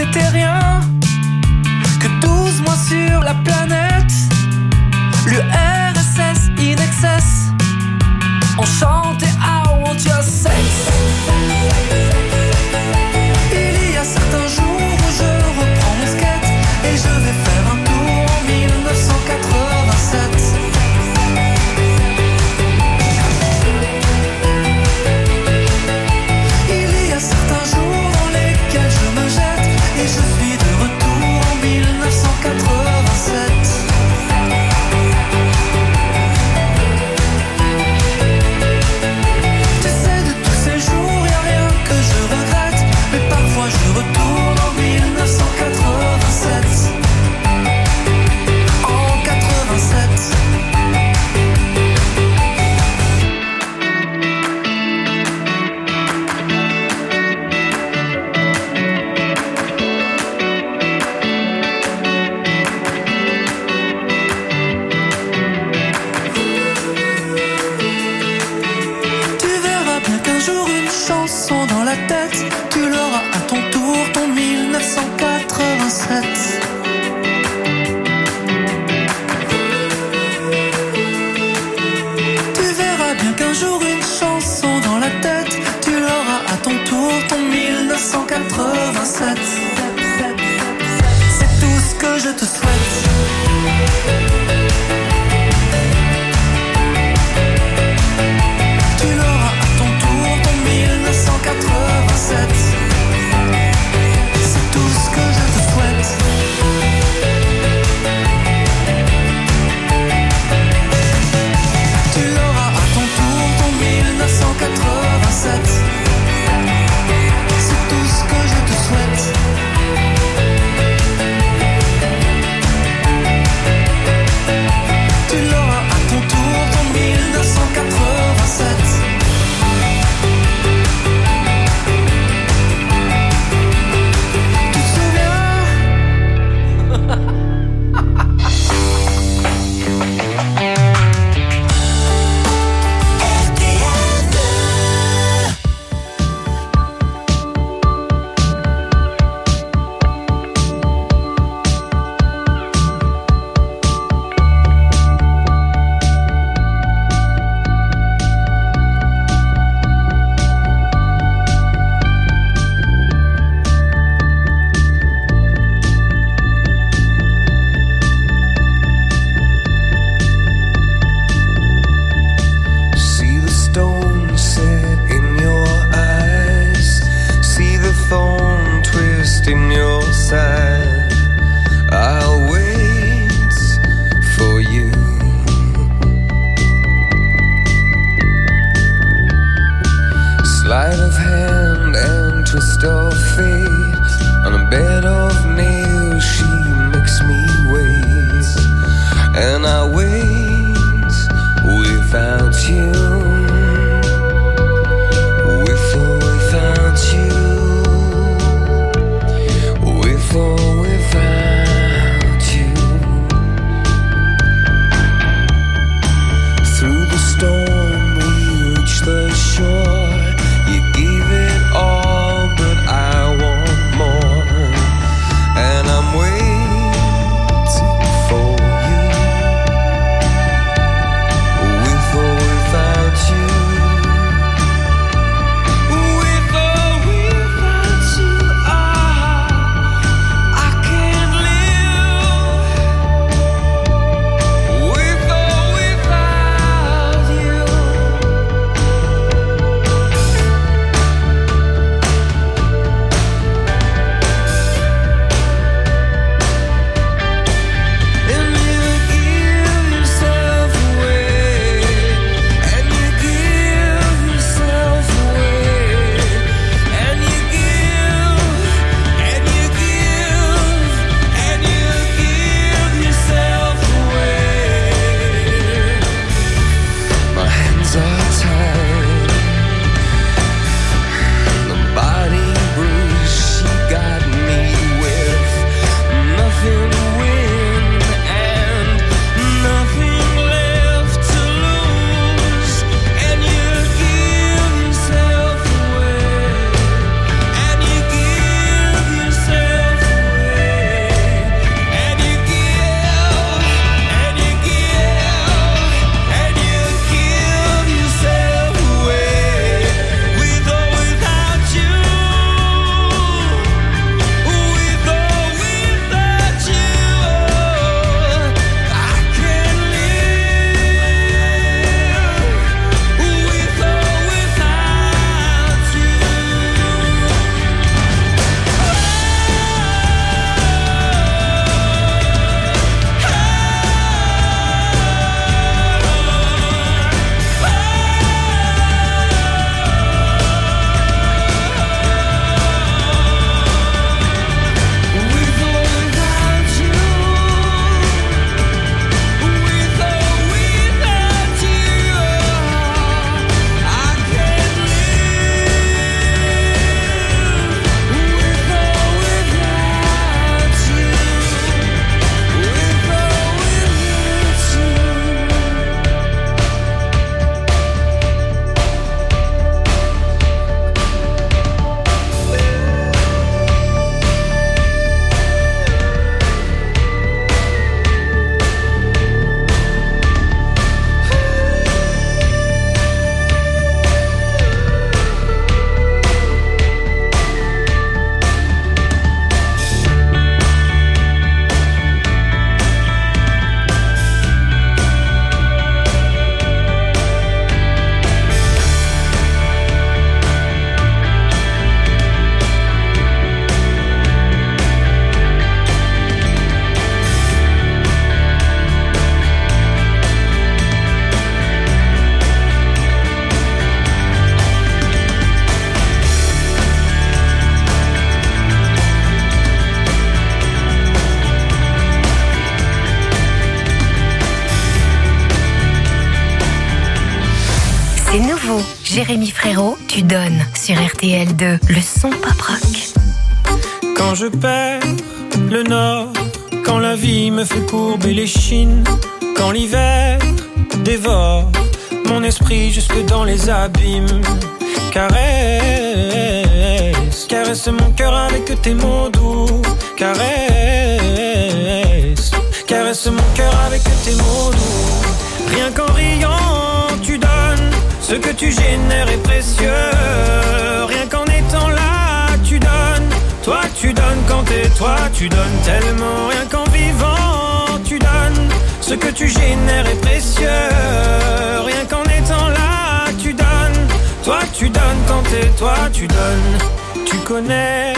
c'était rien que 12 mois sur la planète. L'URSS in excess, on chantait I want your sex. 1987 Sleight of hand and twist of Jérémy Frérot, tu donnes sur RTL2 le son pop rock. Quand je perds le nord, quand la vie me fait courber les chines, quand l'hiver dévore mon esprit jusque dans les abîmes. Caresse, caresse mon cœur avec tes mots doux. Caresse, caresse mon cœur avec tes mots doux. Rien qu'en riant, ce que tu génères est précieux. Rien qu'en étant là, tu donnes. Toi, tu donnes quand t'es toi, tu donnes tellement. Rien qu'en vivant, tu donnes. Ce que tu génères est précieux. Rien qu'en étant là, tu donnes. Toi, tu donnes quand t'es toi, tu donnes. Tu connais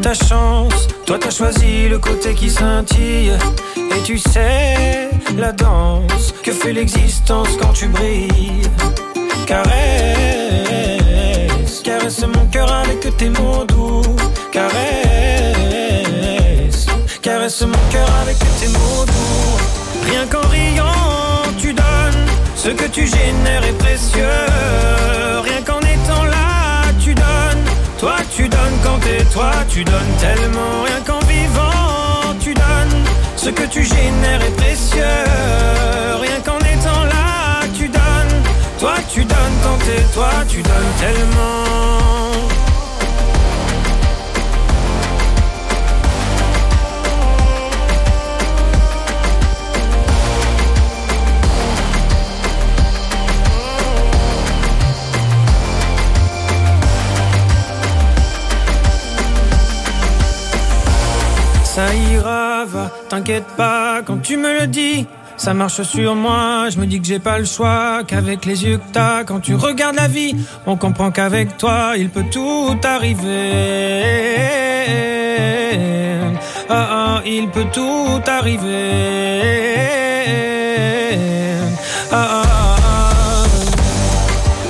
ta chance. Toi, t'as choisi le côté qui scintille. Et tu sais la danse que fait l'existence quand tu brilles. Caresse, caresse mon cœur avec tes mots doux. Caresse, caresse mon cœur avec tes mots doux. Rien qu'en riant, tu donnes. Ce que tu génères est précieux. Rien qu'en étant là, tu donnes. Toi, tu donnes quand t'es toi, tu donnes tellement. Rien qu'en vivant, tu donnes. Ce que tu génères est précieux. Rien qu'en donnes quand t'es toi, tu donnes tellement. Ça ira, va, t'inquiète pas quand tu me le dis. Ça marche sur moi, je me dis que j'ai pas le choix, qu'avec les yeux que t'as, quand tu regardes la vie, on comprend qu'avec toi, il peut tout arriver. Ah ah, il peut tout arriver. Ah ah, ah.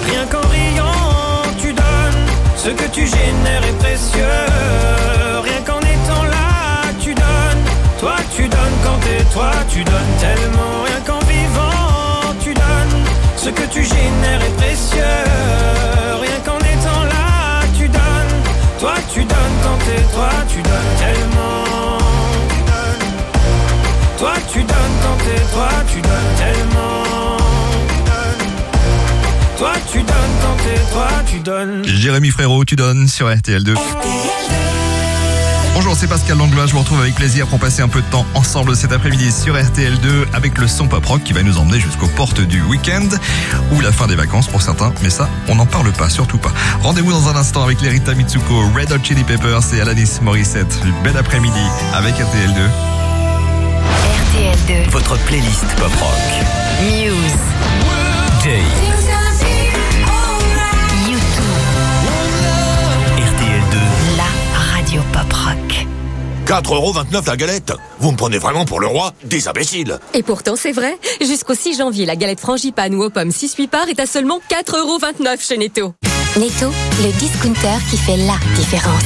Rien qu'en riant, tu donnes, ce que tu génères est précieux. Précieux. Rien qu'en étant là, tu donnes, toi tu donnes quand t'es toi, tu donnes tellement. Toi tu donnes quand t'es toi, tu donnes tellement. Toi tu donnes quand t'es toi, tu donnes. Jérémy Frérot, tu donnes sur RTL2. Bonjour, c'est Pascal Langlois. Je vous retrouve avec plaisir pour passer un peu de temps ensemble cet après-midi sur RTL2 avec le son pop rock qui va nous emmener jusqu'aux portes du week-end ou la fin des vacances pour certains. Mais ça, on n'en parle pas, surtout pas. Rendez-vous dans un instant avec Lerita Mitsuko, Red Hot Chili Peppers et Alanis Morissette. Bel après-midi avec RTL2. RTL2, Votre playlist pop rock. Muse, Jay. YouTube, RTL2. la radio pop rock. 4,29€ la galette Vous me prenez vraiment pour le roi des imbéciles Et pourtant, c'est vrai. Jusqu'au 6 janvier, la galette frangipane ou aux pommes 6-8 parts est à seulement 4,29€ chez Netto. Netto, le discounter qui fait la différence.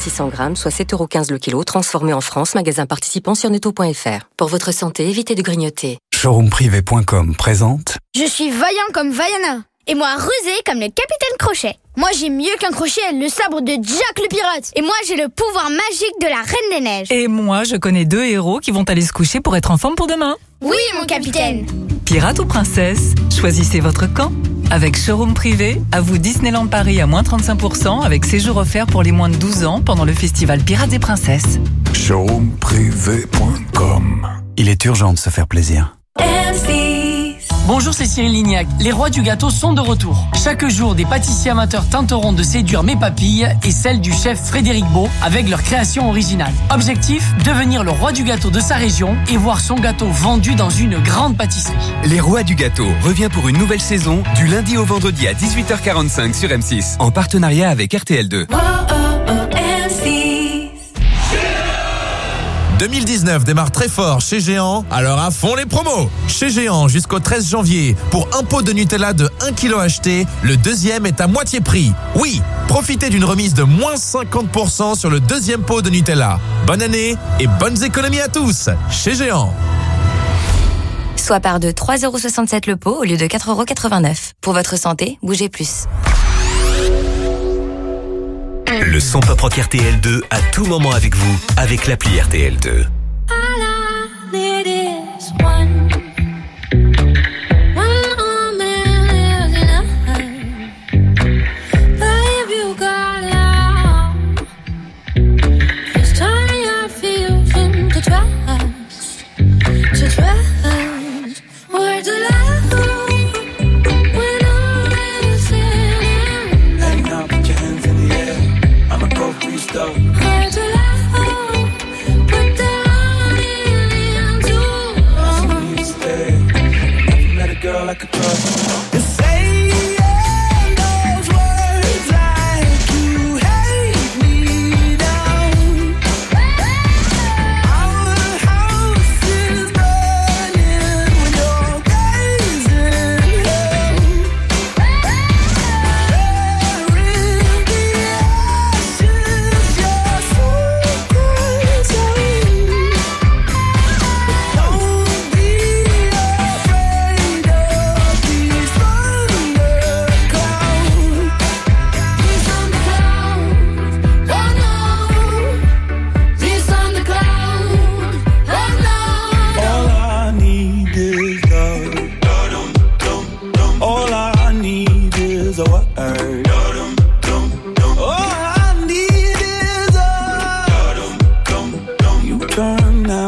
600 grammes, soit 7,15€ le kilo, transformé en France, magasin participant sur netto.fr. Pour votre santé, évitez de grignoter. Showroomprivé.com présente Je suis vaillant comme Vaiana. Et moi rusé comme le capitaine Crochet. Moi j'ai mieux qu'un crochet, le sabre de Jack le pirate. Et moi j'ai le pouvoir magique de la Reine des Neiges. Et moi, je connais deux héros qui vont aller se coucher pour être en forme pour demain. Oui mon capitaine. Pirate ou princesse Choisissez votre camp. Avec showroom privé, à vous Disneyland Paris à moins 35% avec séjour offert pour les moins de 12 ans pendant le festival Pirates et Princesses. showroomprivé.com Il est urgent de se faire plaisir. Bonjour, c'est Cyril Lignac. Les rois du gâteau sont de retour. Chaque jour, des pâtissiers amateurs tenteront de séduire mes papilles et celles du chef Frédéric Beau avec leur création originale. Objectif, devenir le roi du gâteau de sa région et voir son gâteau vendu dans une grande pâtisserie. Les Rois du Gâteau revient pour une nouvelle saison du lundi au vendredi à 18h45 sur M6 en partenariat avec RTL2. 2019 démarre très fort chez Géant, alors à fond les promos Chez Géant jusqu'au 13 janvier, pour un pot de Nutella de 1 kg acheté, le deuxième est à moitié prix. Oui, profitez d'une remise de moins 50% sur le deuxième pot de Nutella. Bonne année et bonnes économies à tous chez Géant soit par de 3,67€ le pot au lieu de 4,89€. Pour votre santé, bougez plus. Le son pop rock RTL2 à tout moment avec vous avec l'appli RTL2.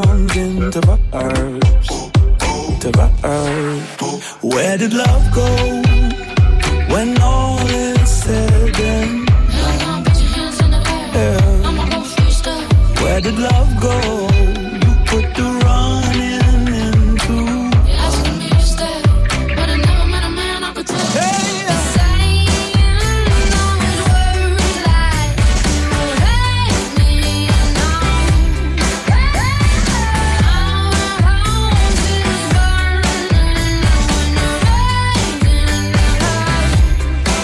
Nouns into verbs. To verbs. Where did love go when all is said and done? Yeah. Where did love go?